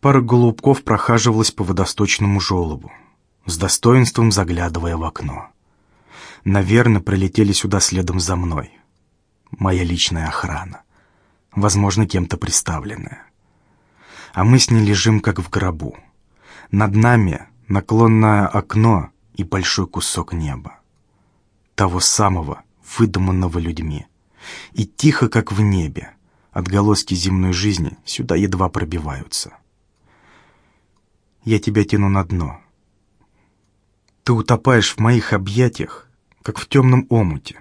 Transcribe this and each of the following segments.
Пара голубков прохаживалась по водосточному желобу, с достоинством заглядывая в окно. Наверное, прилетели сюда следом за мной. Моя личная охрана. Возможно, кем-то представленная. А мы с ней лежим, как в гробу. Над нами наклонное окно и большой кусок неба. Того самого, выдуманного людьми. И тихо, как в небе, отголоски земной жизни сюда едва пробиваются я тебя тяну на дно. Ты утопаешь в моих объятиях, как в темном омуте,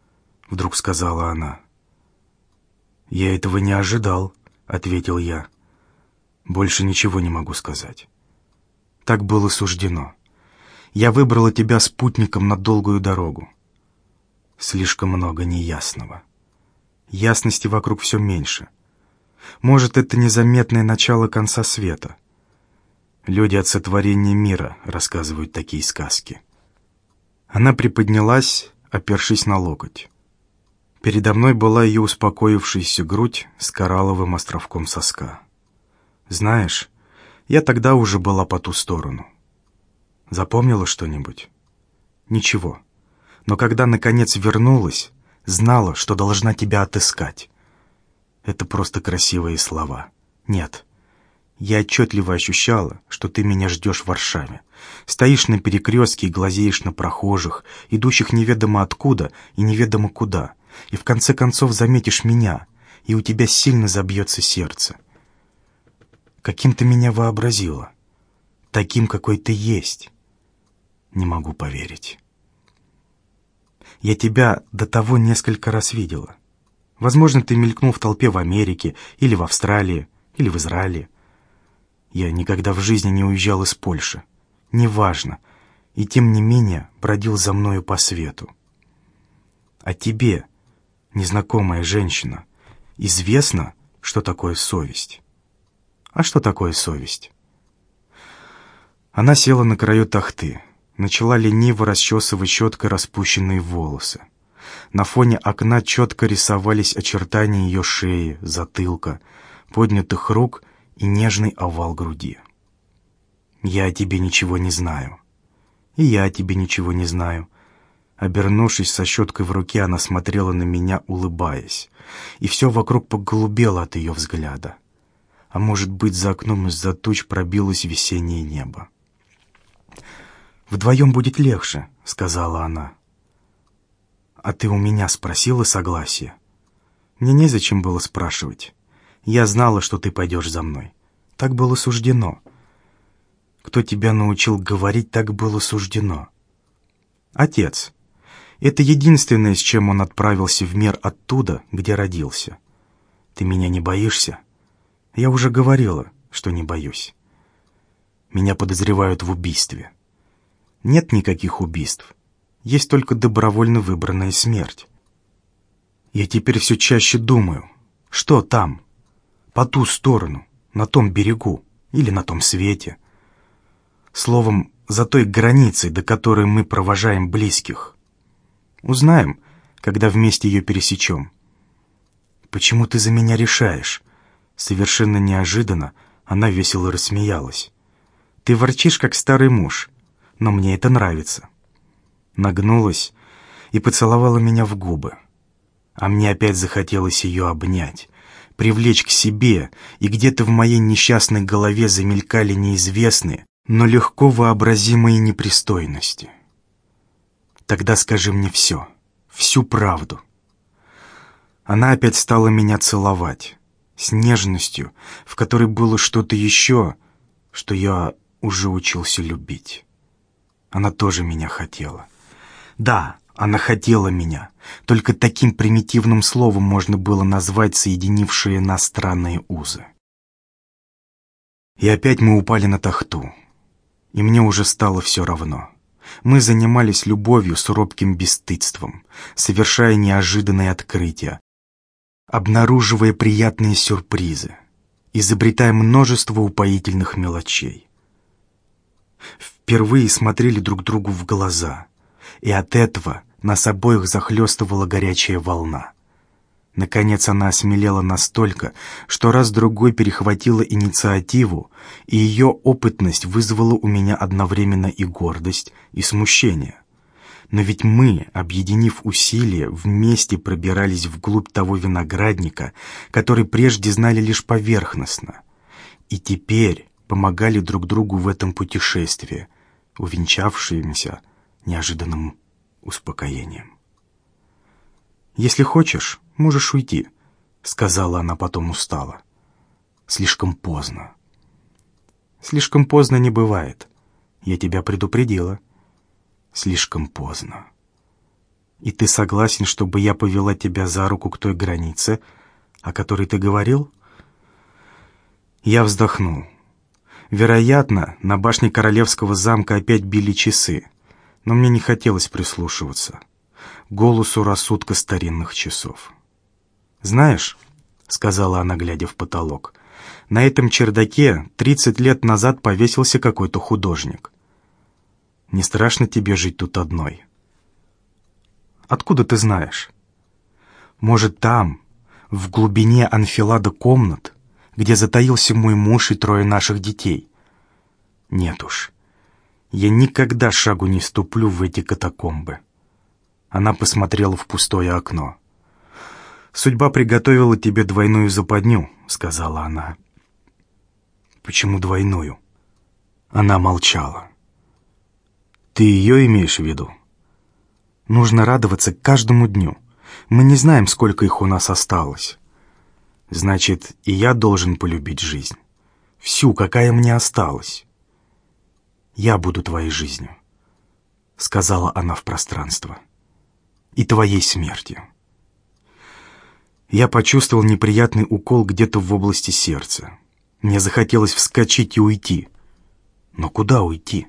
— вдруг сказала она. «Я этого не ожидал», — ответил я. «Больше ничего не могу сказать. Так было суждено. Я выбрала тебя спутником на долгую дорогу. Слишком много неясного. Ясности вокруг все меньше. Может, это незаметное начало конца света. Люди от сотворения мира рассказывают такие сказки. Она приподнялась, опершись на локоть. Передо мной была ее успокоившаяся грудь с коралловым островком соска. Знаешь, я тогда уже была по ту сторону. Запомнила что-нибудь? Ничего. Но когда, наконец, вернулась, знала, что должна тебя отыскать. Это просто красивые слова. Нет, я отчетливо ощущала, что ты меня ждешь в Варшаве. Стоишь на перекрестке и глазеешь на прохожих, идущих неведомо откуда и неведомо куда, и в конце концов заметишь меня, и у тебя сильно забьется сердце. Каким ты меня вообразила? Таким, какой ты есть. Не могу поверить. Я тебя до того несколько раз видела. Возможно, ты мелькнул в толпе в Америке, или в Австралии, или в Израиле. Я никогда в жизни не уезжал из Польши. Неважно. И тем не менее бродил за мною по свету. А тебе, незнакомая женщина, известно, что такое совесть? А что такое совесть? Она села на краю тахты, начала лениво расчесывать щеткой распущенные волосы. На фоне окна четко рисовались очертания ее шеи, затылка, поднятых рук и нежный овал груди. «Я о тебе ничего не знаю. И я о тебе ничего не знаю». Обернувшись со щеткой в руке, она смотрела на меня, улыбаясь, и все вокруг поголубело от ее взгляда. А может быть, за окном из-за туч пробилось весеннее небо. «Вдвоем будет легче», — сказала она. «А ты у меня спросила согласие?» «Мне незачем было спрашивать. Я знала, что ты пойдешь за мной. Так было суждено. Кто тебя научил говорить, так было суждено. Отец. Это единственное, с чем он отправился в мир оттуда, где родился. Ты меня не боишься? Я уже говорила, что не боюсь. Меня подозревают в убийстве. Нет никаких убийств. Есть только добровольно выбранная смерть. Я теперь все чаще думаю, что там, по ту сторону, на том берегу или на том свете. Словом, за той границей, до которой мы провожаем близких. Узнаем, когда вместе ее пересечем. «Почему ты за меня решаешь?» Совершенно неожиданно она весело рассмеялась. «Ты ворчишь, как старый муж, но мне это нравится». Нагнулась и поцеловала меня в губы. А мне опять захотелось ее обнять, привлечь к себе, и где-то в моей несчастной голове замелькали неизвестные, но легко вообразимые непристойности. Тогда скажи мне все, всю правду. Она опять стала меня целовать, с нежностью, в которой было что-то еще, что я уже учился любить. Она тоже меня хотела. Да, она хотела меня. Только таким примитивным словом можно было назвать соединившие нас странные узы. И опять мы упали на тахту. И мне уже стало все равно. Мы занимались любовью с робким бесстыдством, совершая неожиданные открытия, обнаруживая приятные сюрпризы, изобретая множество упоительных мелочей. Впервые смотрели друг другу в глаза — и от этого нас обоих захлестывала горячая волна. Наконец она осмелела настолько, что раз-другой перехватила инициативу, и ее опытность вызвала у меня одновременно и гордость, и смущение. Но ведь мы, объединив усилия, вместе пробирались вглубь того виноградника, который прежде знали лишь поверхностно. И теперь помогали друг другу в этом путешествии, увенчавшемся неожиданным успокоением. «Если хочешь, можешь уйти», — сказала она потом устало. «Слишком поздно». «Слишком поздно не бывает. Я тебя предупредила». «Слишком поздно». «И ты согласен, чтобы я повела тебя за руку к той границе, о которой ты говорил?» Я вздохнул. Вероятно, на башне королевского замка опять били часы, но мне не хотелось прислушиваться голосу рассудка старинных часов. «Знаешь», — сказала она, глядя в потолок, — «на этом чердаке тридцать лет назад повесился какой-то художник. Не страшно тебе жить тут одной?» «Откуда ты знаешь?» «Может, там, в глубине анфилада комнат, где затаился мой муж и трое наших детей?» «Нет уж, я никогда шагу не ступлю в эти катакомбы». Она посмотрела в пустое окно. «Судьба приготовила тебе двойную западню», — сказала она. «Почему двойную?» Она молчала. «Ты ее имеешь в виду?» «Нужно радоваться каждому дню. Мы не знаем, сколько их у нас осталось. Значит, и я должен полюбить жизнь. Всю, какая мне осталась. Я буду твоей жизнью», — сказала она в пространство и твоей смертью. Я почувствовал неприятный укол где-то в области сердца. Мне захотелось вскочить и уйти. Но куда уйти?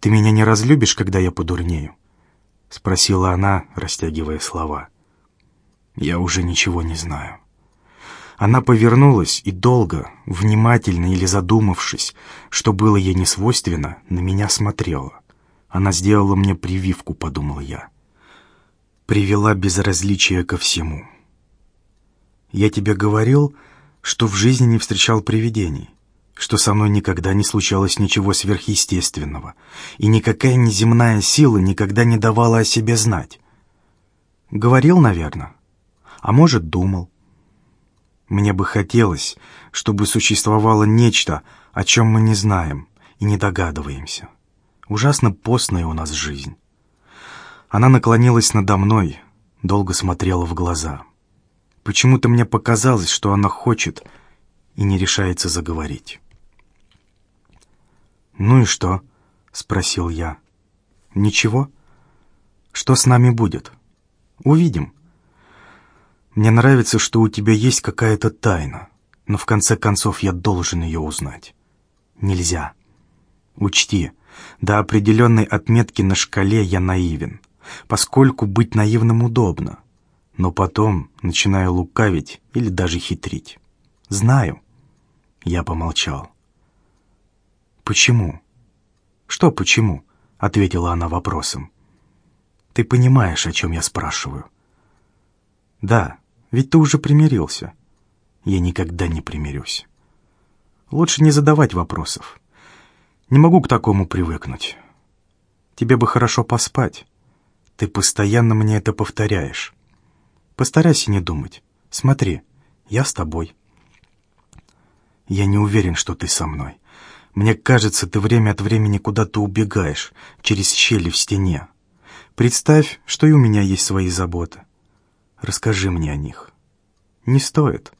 «Ты меня не разлюбишь, когда я подурнею?» — спросила она, растягивая слова. «Я уже ничего не знаю». Она повернулась и долго, внимательно или задумавшись, что было ей не свойственно, на меня смотрела. Она сделала мне прививку, подумал я. Привела безразличие ко всему. Я тебе говорил, что в жизни не встречал привидений, что со мной никогда не случалось ничего сверхъестественного, и никакая неземная сила никогда не давала о себе знать. Говорил, наверное, а может, думал. Мне бы хотелось, чтобы существовало нечто, о чем мы не знаем и не догадываемся. Ужасно постная у нас жизнь. Она наклонилась надо мной, долго смотрела в глаза. Почему-то мне показалось, что она хочет и не решается заговорить. «Ну и что?» — спросил я. «Ничего? Что с нами будет? Увидим. Мне нравится, что у тебя есть какая-то тайна, но в конце концов я должен ее узнать. Нельзя. Учти, до определенной отметки на шкале я наивен, поскольку быть наивным удобно. Но потом начинаю лукавить или даже хитрить. Знаю. Я помолчал. «Почему?» «Что почему?» — ответила она вопросом. «Ты понимаешь, о чем я спрашиваю?» «Да, ведь ты уже примирился». «Я никогда не примирюсь». «Лучше не задавать вопросов. Не могу к такому привыкнуть. Тебе бы хорошо поспать. Ты постоянно мне это повторяешь. Постарайся не думать. Смотри, я с тобой. Я не уверен, что ты со мной. Мне кажется, ты время от времени куда-то убегаешь, через щели в стене. Представь, что и у меня есть свои заботы. Расскажи мне о них. Не стоит.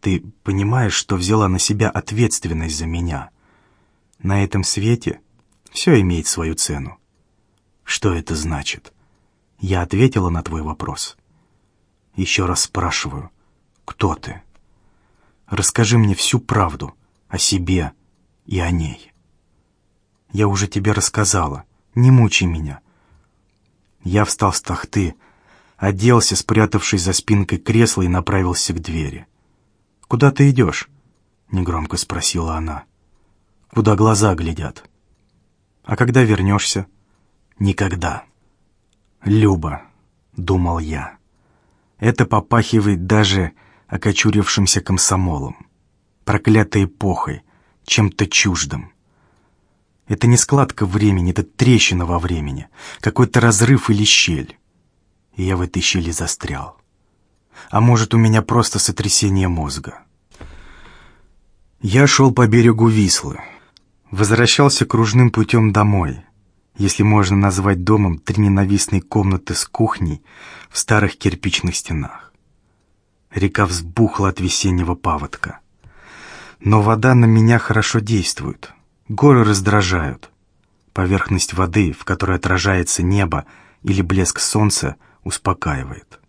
Ты понимаешь, что взяла на себя ответственность за меня — на этом свете все имеет свою цену. Что это значит? Я ответила на твой вопрос. Еще раз спрашиваю, кто ты? Расскажи мне всю правду о себе и о ней. Я уже тебе рассказала, не мучай меня. Я встал с тахты, оделся, спрятавшись за спинкой кресла, и направился к двери. «Куда ты идешь?» — негромко спросила она куда глаза глядят. А когда вернешься? Никогда. Люба, думал я. Это попахивает даже окочурившимся комсомолом, проклятой эпохой, чем-то чуждым. Это не складка времени, это трещина во времени, какой-то разрыв или щель. И я в этой щели застрял. А может, у меня просто сотрясение мозга. Я шел по берегу Вислы. Возвращался кружным путем домой, если можно назвать домом три ненавистные комнаты с кухней в старых кирпичных стенах. Река взбухла от весеннего паводка. Но вода на меня хорошо действует. Горы раздражают. Поверхность воды, в которой отражается небо или блеск солнца, успокаивает.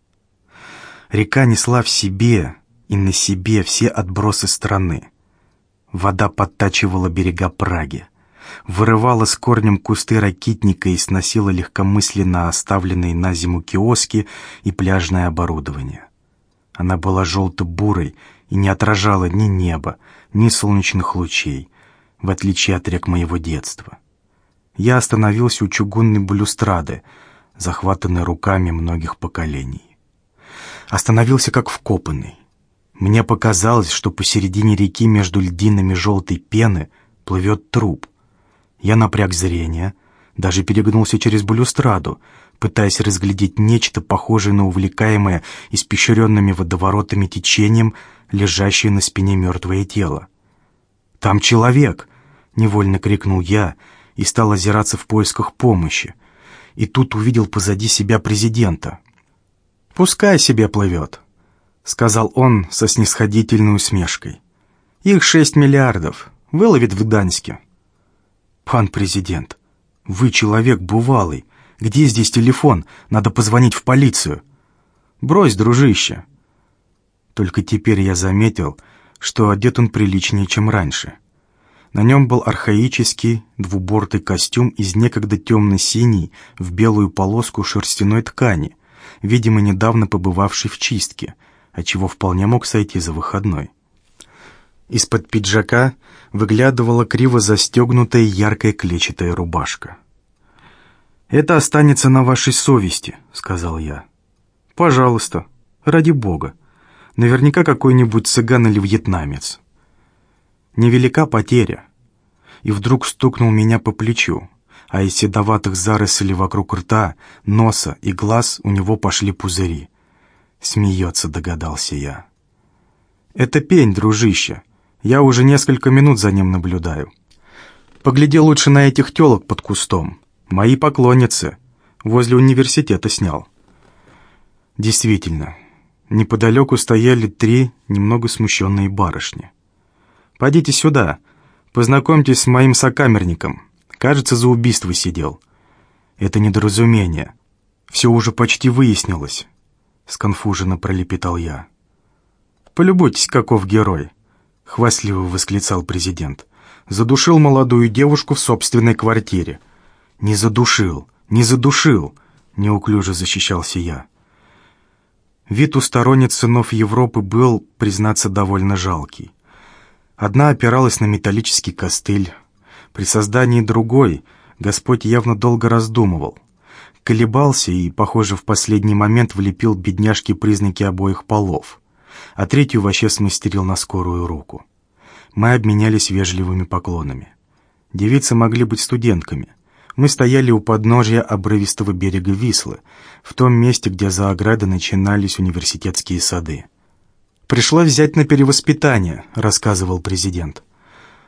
Река несла в себе и на себе все отбросы страны. Вода подтачивала берега Праги, вырывала с корнем кусты ракитника и сносила легкомысленно оставленные на зиму киоски и пляжное оборудование. Она была желто-бурой и не отражала ни неба, ни солнечных лучей, в отличие от рек моего детства. Я остановился у чугунной балюстрады, захватанной руками многих поколений. Остановился как вкопанный. Мне показалось, что посередине реки между льдинами желтой пены плывет труп. Я напряг зрение, даже перегнулся через балюстраду, пытаясь разглядеть нечто похожее на увлекаемое испещренными водоворотами течением, лежащее на спине мертвое тело. «Там человек!» — невольно крикнул я и стал озираться в поисках помощи. И тут увидел позади себя президента. «Пускай себе плывет», — сказал он со снисходительной усмешкой. «Их шесть миллиардов. Выловит в Гданьске». «Пан президент, вы человек бывалый. Где здесь телефон? Надо позвонить в полицию». «Брось, дружище». Только теперь я заметил, что одет он приличнее, чем раньше. На нем был архаический двубортый костюм из некогда темно-синий в белую полоску шерстяной ткани, видимо, недавно побывавший в чистке — отчего вполне мог сойти за выходной. Из-под пиджака выглядывала криво застегнутая яркая клетчатая рубашка. «Это останется на вашей совести», — сказал я. «Пожалуйста, ради бога. Наверняка какой-нибудь цыган или вьетнамец». Невелика потеря. И вдруг стукнул меня по плечу, а из седоватых зарослей вокруг рта, носа и глаз у него пошли пузыри. Смеется, догадался я. Это пень, дружище. Я уже несколько минут за ним наблюдаю. Погляди лучше на этих телок под кустом. Мои поклонницы. Возле университета снял. Действительно, неподалеку стояли три немного смущенные барышни. «Пойдите сюда, познакомьтесь с моим сокамерником. Кажется, за убийство сидел. Это недоразумение. Все уже почти выяснилось сконфуженно пролепетал я. «Полюбуйтесь, каков герой!» — хвастливо восклицал президент. «Задушил молодую девушку в собственной квартире». «Не задушил! Не задушил!» — неуклюже защищался я. Вид у сторонниц сынов Европы был, признаться, довольно жалкий. Одна опиралась на металлический костыль. При создании другой Господь явно долго раздумывал — колебался и, похоже, в последний момент влепил бедняжке признаки обоих полов, а третью вообще смастерил на скорую руку. Мы обменялись вежливыми поклонами. Девицы могли быть студентками. Мы стояли у подножия обрывистого берега Вислы, в том месте, где за оградой начинались университетские сады. «Пришлось взять на перевоспитание», — рассказывал президент.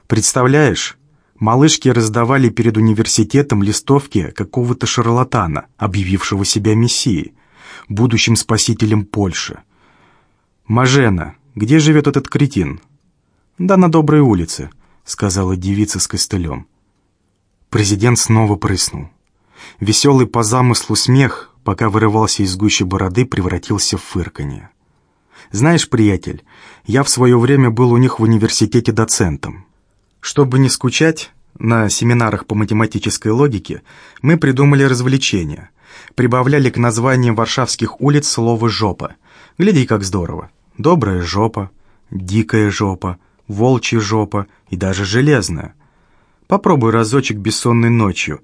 «Представляешь, Малышки раздавали перед университетом листовки какого-то шарлатана, объявившего себя мессией, будущим спасителем Польши. «Мажена, где живет этот кретин?» «Да на Доброй улице», — сказала девица с костылем. Президент снова прыснул. Веселый по замыслу смех, пока вырывался из гущи бороды, превратился в фырканье. «Знаешь, приятель, я в свое время был у них в университете доцентом. Чтобы не скучать, на семинарах по математической логике мы придумали развлечение. Прибавляли к названиям варшавских улиц слово «жопа». Гляди, как здорово. Добрая жопа, дикая жопа, волчья жопа и даже железная. Попробуй разочек бессонной ночью.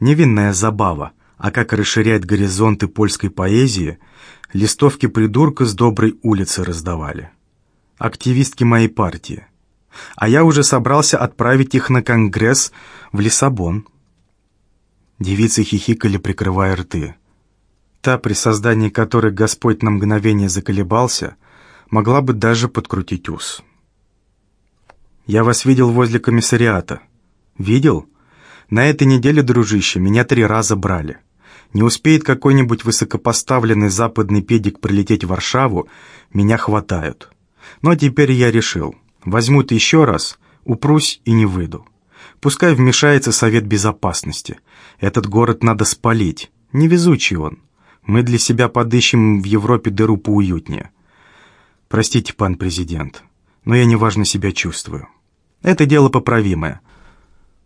Невинная забава, А как расширять горизонты польской поэзии, листовки придурка с доброй улицы раздавали. Активистки моей партии. А я уже собрался отправить их на конгресс в Лиссабон. Девицы хихикали, прикрывая рты. Та, при создании которой Господь на мгновение заколебался, могла бы даже подкрутить ус. «Я вас видел возле комиссариата». «Видел? На этой неделе, дружище, меня три раза брали. Не успеет какой-нибудь высокопоставленный западный педик прилететь в Варшаву, меня хватают. Но теперь я решил, возьмут еще раз, упрусь и не выйду. Пускай вмешается Совет Безопасности. Этот город надо спалить. Невезучий он. Мы для себя подыщем в Европе дыру поуютнее. Простите, пан президент, но я неважно себя чувствую. Это дело поправимое.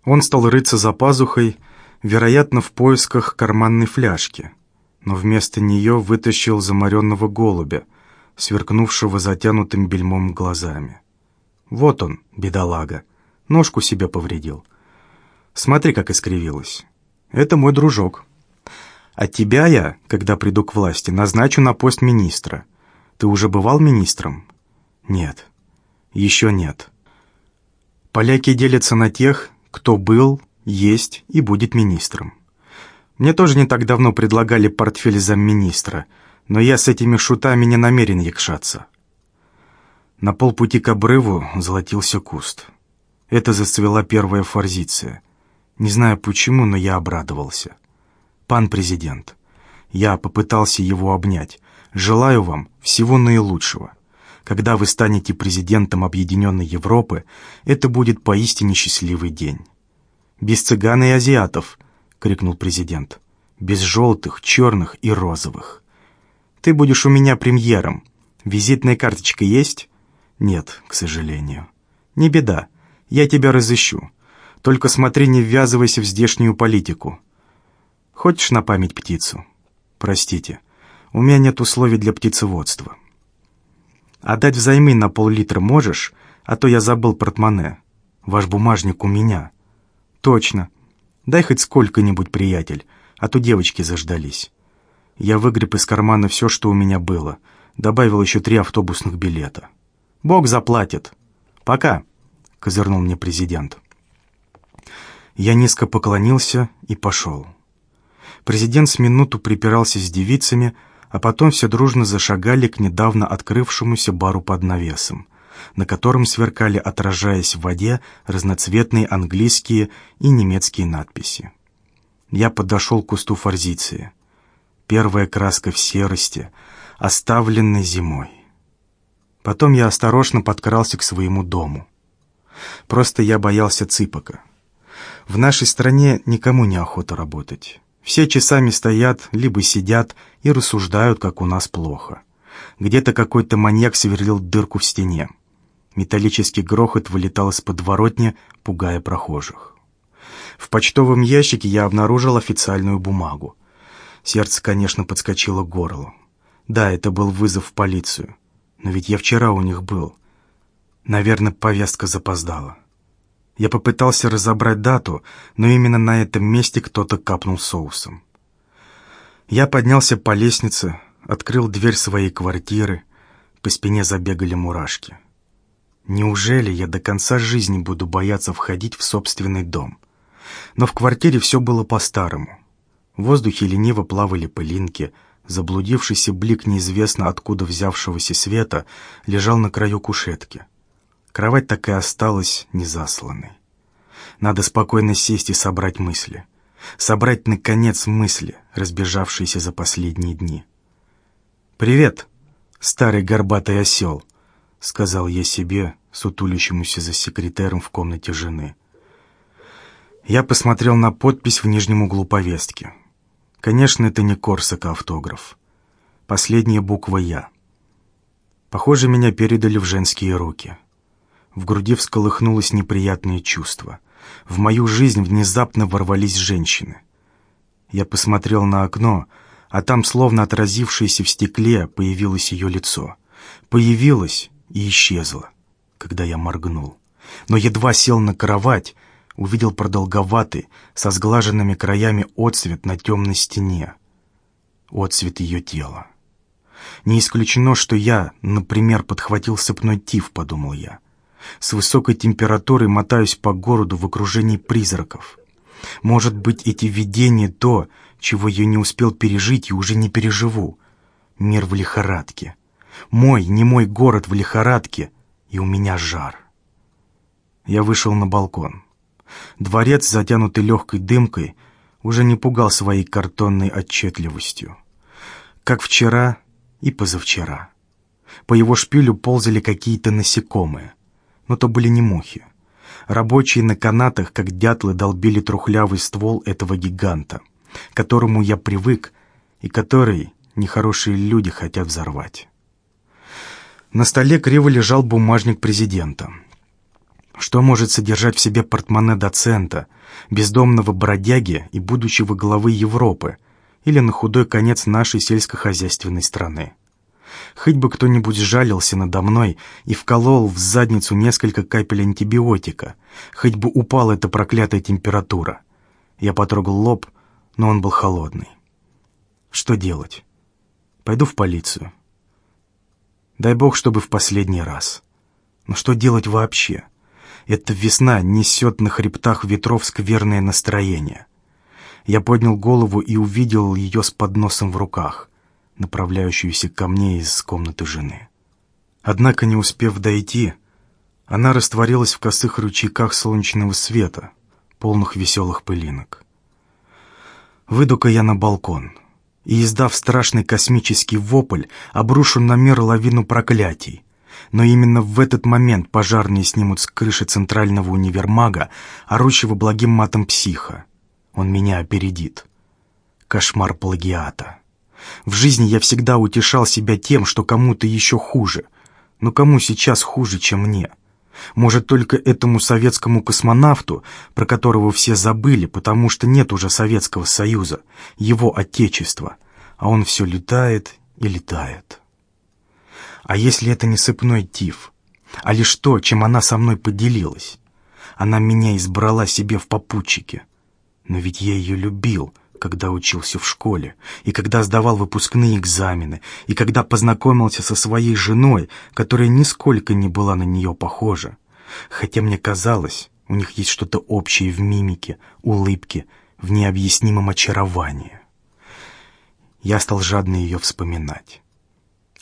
Он стал рыться за пазухой, вероятно, в поисках карманной фляжки, но вместо нее вытащил заморенного голубя, сверкнувшего затянутым бельмом глазами. Вот он, бедолага, ножку себе повредил. Смотри, как искривилась. Это мой дружок. А тебя я, когда приду к власти, назначу на пост министра. Ты уже бывал министром? Нет. Еще нет. Поляки делятся на тех, кто был, есть и будет министром. Мне тоже не так давно предлагали портфель замминистра, но я с этими шутами не намерен якшаться. На полпути к обрыву золотился куст. Это зацвела первая форзиция. Не знаю почему, но я обрадовался. «Пан президент, я попытался его обнять. Желаю вам всего наилучшего. Когда вы станете президентом Объединенной Европы, это будет поистине счастливый день». «Без цыган и азиатов!» — крикнул президент. «Без желтых, черных и розовых!» «Ты будешь у меня премьером. Визитная карточка есть?» «Нет, к сожалению». «Не беда. Я тебя разыщу. Только смотри, не ввязывайся в здешнюю политику. Хочешь на память птицу?» «Простите, у меня нет условий для птицеводства». Отдать взаймы на пол-литра можешь, а то я забыл портмоне. Ваш бумажник у меня». «Точно. Дай хоть сколько-нибудь, приятель, а то девочки заждались». Я выгреб из кармана все, что у меня было. Добавил еще три автобусных билета. «Бог заплатит. Пока», — козырнул мне президент. Я низко поклонился и пошел. Президент с минуту припирался с девицами, а потом все дружно зашагали к недавно открывшемуся бару под навесом, на котором сверкали, отражаясь в воде, разноцветные английские и немецкие надписи. Я подошел к кусту форзиции. Первая краска в серости, оставленной зимой. Потом я осторожно подкрался к своему дому. Просто я боялся цыпока. В нашей стране никому не охота работать. Все часами стоят, либо сидят и рассуждают, как у нас плохо. Где-то какой-то маньяк сверлил дырку в стене. Металлический грохот вылетал из подворотни, пугая прохожих. В почтовом ящике я обнаружил официальную бумагу. Сердце, конечно, подскочило к горлу. Да, это был вызов в полицию. Но ведь я вчера у них был. Наверное, повестка запоздала. Я попытался разобрать дату, но именно на этом месте кто-то капнул соусом. Я поднялся по лестнице, открыл дверь своей квартиры, по спине забегали мурашки. Неужели я до конца жизни буду бояться входить в собственный дом? Но в квартире все было по-старому. В воздухе лениво плавали пылинки, заблудившийся блик неизвестно откуда взявшегося света лежал на краю кушетки. Кровать так и осталась незасланной. Надо спокойно сесть и собрать мысли. Собрать, наконец, мысли, разбежавшиеся за последние дни. «Привет, старый горбатый осел», — сказал я себе, сутулящемуся за секретером в комнате жены. Я посмотрел на подпись в нижнем углу повестки. Конечно, это не Корсак, а автограф. Последняя буква «Я». Похоже, меня передали в женские руки. В груди всколыхнулось неприятное чувство. В мою жизнь внезапно ворвались женщины. Я посмотрел на окно, а там, словно отразившееся в стекле, появилось ее лицо. Появилось и исчезло, когда я моргнул. Но едва сел на кровать, увидел продолговатый, со сглаженными краями отцвет на темной стене. Отцвет ее тела. Не исключено, что я, например, подхватил сыпной тиф, подумал я. С высокой температурой мотаюсь по городу в окружении призраков. Может быть, эти видения то, чего я не успел пережить и уже не переживу. Мир в лихорадке. Мой, не мой город в лихорадке, и у меня жар. Я вышел на балкон. Дворец, затянутый легкой дымкой, уже не пугал своей картонной отчетливостью. Как вчера и позавчера. По его шпилю ползали какие-то насекомые, но то были не мухи. Рабочие на канатах, как дятлы, долбили трухлявый ствол этого гиганта, которому я привык и который нехорошие люди хотят взорвать. На столе криво лежал бумажник президента. Что может содержать в себе портмоне доцента, бездомного бродяги и будущего главы Европы или на худой конец нашей сельскохозяйственной страны? Хоть бы кто-нибудь сжалился надо мной и вколол в задницу несколько капель антибиотика, хоть бы упала эта проклятая температура. Я потрогал лоб, но он был холодный. Что делать? Пойду в полицию. Дай бог, чтобы в последний раз. Но что делать вообще? Эта весна несет на хребтах ветров скверное настроение. Я поднял голову и увидел ее с подносом в руках направляющуюся ко мне из комнаты жены. Однако, не успев дойти, она растворилась в косых ручейках солнечного света, полных веселых пылинок. Выйду-ка я на балкон и, издав страшный космический вопль, обрушу на мир лавину проклятий. Но именно в этот момент пожарные снимут с крыши центрального универмага, орущего благим матом психа. Он меня опередит. Кошмар плагиата. В жизни я всегда утешал себя тем, что кому-то еще хуже. Но кому сейчас хуже, чем мне? Может, только этому советскому космонавту, про которого все забыли, потому что нет уже Советского Союза, его отечества, а он все летает и летает. А если это не сыпной тиф, а лишь то, чем она со мной поделилась? Она меня избрала себе в попутчике. Но ведь я ее любил, когда учился в школе, и когда сдавал выпускные экзамены, и когда познакомился со своей женой, которая нисколько не была на нее похожа. Хотя мне казалось, у них есть что-то общее в мимике, улыбке, в необъяснимом очаровании. Я стал жадно ее вспоминать,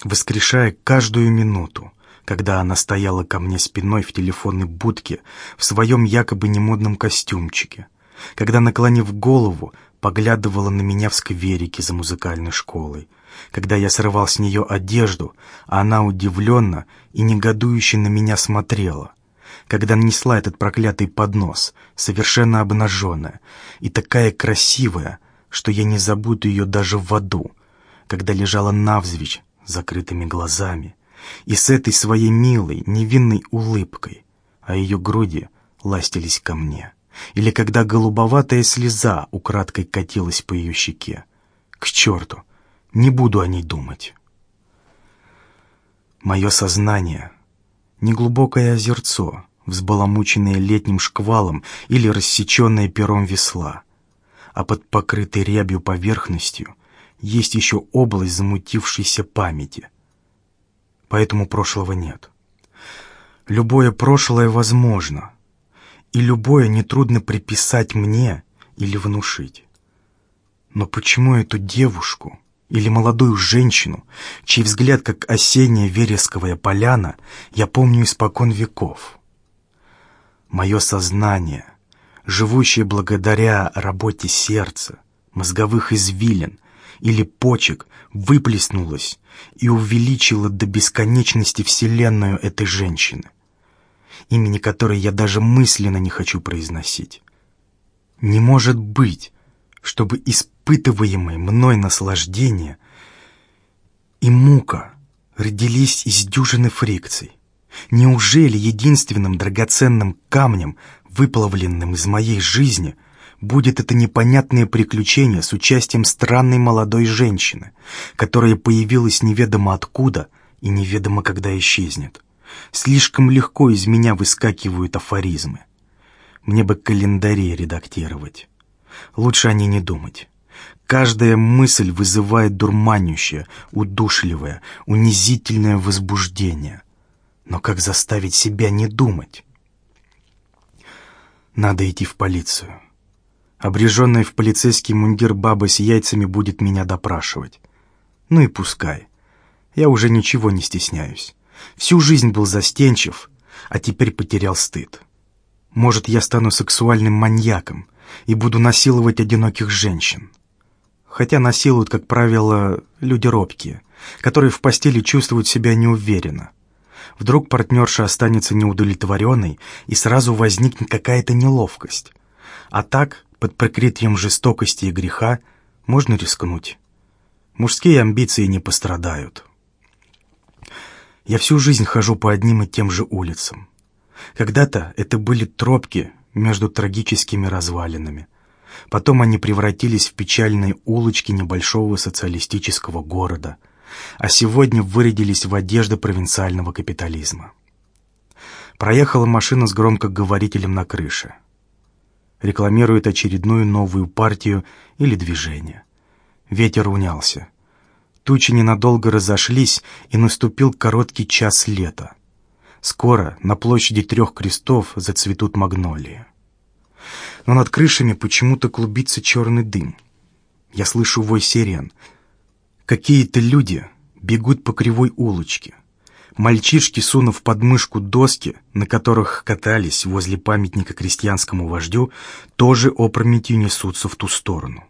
воскрешая каждую минуту, когда она стояла ко мне спиной в телефонной будке в своем якобы немодном костюмчике, когда, наклонив голову, поглядывала на меня в скверике за музыкальной школой, когда я срывал с нее одежду, а она удивленно и негодующе на меня смотрела, когда несла этот проклятый поднос, совершенно обнаженная и такая красивая, что я не забуду ее даже в аду, когда лежала навзвичь закрытыми глазами и с этой своей милой, невинной улыбкой, а ее груди ластились ко мне или когда голубоватая слеза украдкой катилась по ее щеке. К черту, не буду о ней думать. Мое сознание — неглубокое озерцо, взбаламученное летним шквалом или рассеченное пером весла, а под покрытой рябью поверхностью есть еще область замутившейся памяти. Поэтому прошлого нет. Любое прошлое возможно — и любое нетрудно приписать мне или внушить. Но почему эту девушку или молодую женщину, чей взгляд, как осенняя вересковая поляна, я помню испокон веков? Мое сознание, живущее благодаря работе сердца, мозговых извилин или почек, выплеснулось и увеличило до бесконечности вселенную этой женщины имени которой я даже мысленно не хочу произносить. Не может быть, чтобы испытываемое мной наслаждение и мука родились из дюжины фрикций. Неужели единственным драгоценным камнем, выплавленным из моей жизни, будет это непонятное приключение с участием странной молодой женщины, которая появилась неведомо откуда и неведомо когда исчезнет? Слишком легко из меня выскакивают афоризмы. Мне бы календари редактировать. Лучше о ней не думать. Каждая мысль вызывает дурманящее, удушливое, унизительное возбуждение. Но как заставить себя не думать? Надо идти в полицию. Обреженная в полицейский мундир баба с яйцами будет меня допрашивать. Ну и пускай. Я уже ничего не стесняюсь. Всю жизнь был застенчив, а теперь потерял стыд. Может, я стану сексуальным маньяком и буду насиловать одиноких женщин. Хотя насилуют, как правило, люди робкие, которые в постели чувствуют себя неуверенно. Вдруг партнерша останется неудовлетворенной, и сразу возникнет какая-то неловкость. А так, под прикрытием жестокости и греха, можно рискнуть. Мужские амбиции не пострадают. Я всю жизнь хожу по одним и тем же улицам. Когда-то это были тропки между трагическими развалинами. Потом они превратились в печальные улочки небольшого социалистического города, а сегодня вырядились в одежды провинциального капитализма. Проехала машина с громкоговорителем на крыше. Рекламирует очередную новую партию или движение. Ветер унялся. Тучи ненадолго разошлись, и наступил короткий час лета. Скоро на площади трех крестов зацветут магнолии. Но над крышами почему-то клубится черный дым. Я слышу вой сирен. Какие-то люди бегут по кривой улочке. Мальчишки, сунув под мышку доски, на которых катались возле памятника крестьянскому вождю, тоже опрометью несутся в ту сторону.